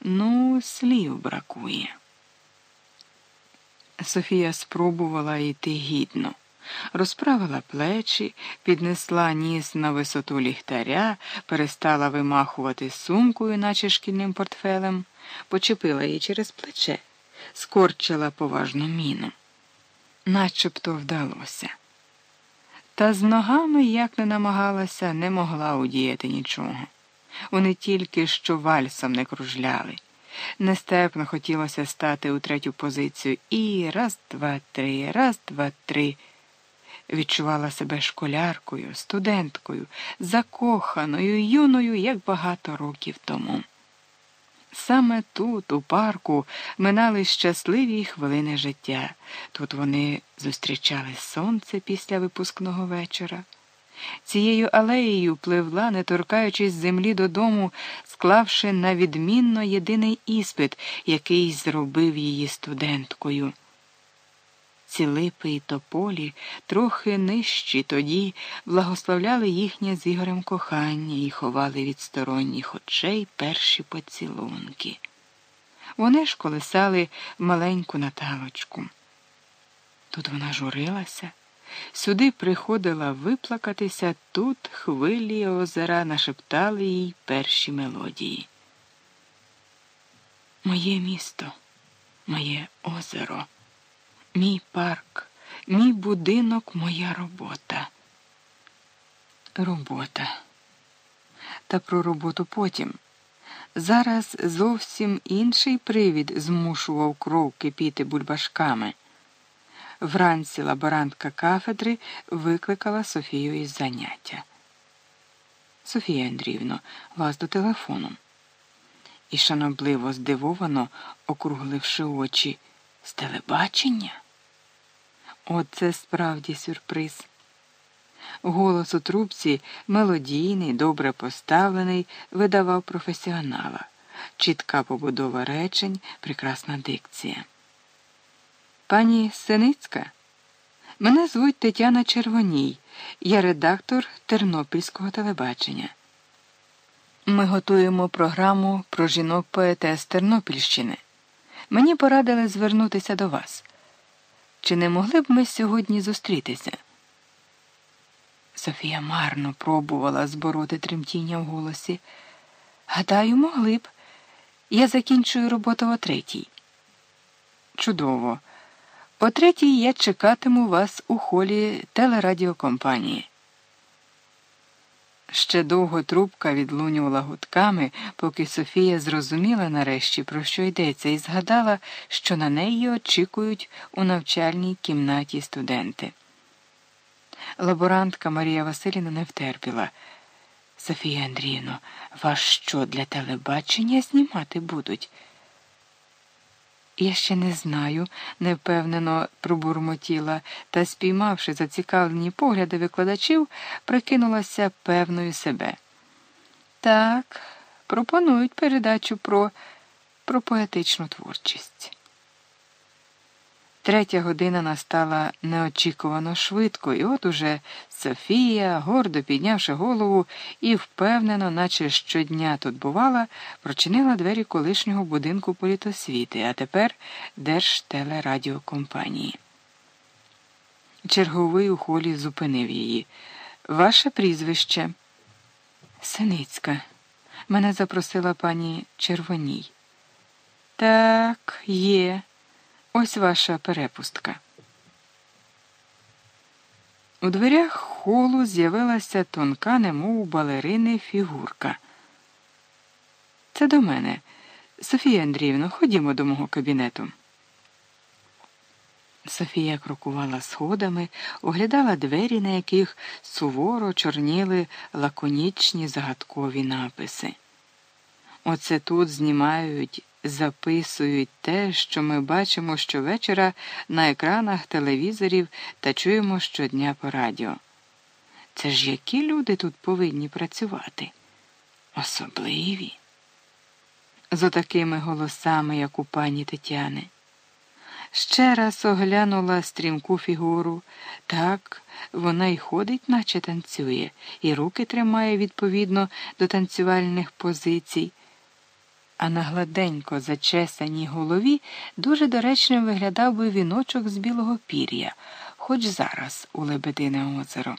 Ну, слів бракує. Софія спробувала йти гідно, розправила плечі, піднесла ніс на висоту ліхтаря, перестала вимахувати сумкою, наче шкільним портфелем, почепила її через плече, скорчила поважну міну. Начебто вдалося. Та з ногами, як не намагалася, не могла удіяти нічого. Вони тільки що вальсом не кружляли. Нестерпно хотілося стати у третю позицію і раз, два, три, раз, два, три. Відчувала себе школяркою, студенткою, закоханою, юною, як багато років тому. Саме тут, у парку, минали щасливі хвилини життя. Тут вони зустрічали сонце після випускного вечора. Цією алеєю пливла, не торкаючись землі додому, склавши на відмінно єдиний іспит, який зробив її студенткою. Ці липи й тополі, трохи нижчі тоді, благословляли їхнє з Ігорем кохання і ховали від сторонніх очей перші поцілунки. Вони ж колисали маленьку Наталочку. Тут вона журилася. Сюди приходила виплакатися, тут хвилі озера нашептали їй перші мелодії. Моє місто, моє озеро, мій парк, мій будинок, моя робота. Робота. Та про роботу потім. Зараз зовсім інший привід змушував кров кипіти бульбашками. Вранці лаборантка кафедри викликала Софію із заняття. Софія Андріївно, вас до телефону. І шанобливо здивовано, округливши очі, з телебачення. Оце справді сюрприз. Голос у трубці мелодійний, добре поставлений, видавав професіонала, чітка побудова речень, прекрасна дикція. Пані Синицька, мене звуть Тетяна Червоній, я редактор Тернопільського телебачення. Ми готуємо програму про жінок поетес Тернопільщини. Мені порадили звернутися до вас. Чи не могли б ми сьогодні зустрітися? Софія марно пробувала збороти тремтіння в голосі. Гадаю, могли б. Я закінчую роботу о третій. Чудово. О третій я чекатиму вас у холі телерадіокомпанії. Ще довго трубка відлунювала гудками, поки Софія зрозуміла нарешті, про що йдеться, і згадала, що на неї очікують у навчальній кімнаті студенти. Лаборантка Марія Василівна не втерпіла. Софія Андріївно, вас що для телебачення знімати будуть? Я ще не знаю, невпевнено пробурмотіла та, спіймавши зацікавлені погляди викладачів, прикинулася певною себе. Так, пропонують передачу про, про поетичну творчість. Третя година настала неочікувано швидко, і от уже Софія, гордо піднявши голову і впевнено, наче щодня тут бувала, прочинила двері колишнього будинку політосвіти, а тепер Держтелерадіокомпанії. Черговий у холі зупинив її. Ваше прізвище. Синицька. Мене запросила пані Червоній. Так, є. Ось ваша перепустка. У дверях холу з'явилася тонка, немов балерини фігурка. Це до мене. Софія Андріївна, ходімо до мого кабінету. Софія крокувала сходами, оглядала двері, на яких суворо чорніли лаконічні загадкові написи. Оце тут знімають записують те, що ми бачимо щовечора на екранах телевізорів та чуємо щодня по радіо. Це ж які люди тут повинні працювати? Особливі. З отакими голосами, як у пані Тетяни. Ще раз оглянула стрімку фігуру. Так, вона й ходить, наче танцює, і руки тримає відповідно до танцювальних позицій. А на гладенько зачесаній голові дуже доречним виглядав би віночок з білого пір'я, хоч зараз у Лебедине озеро.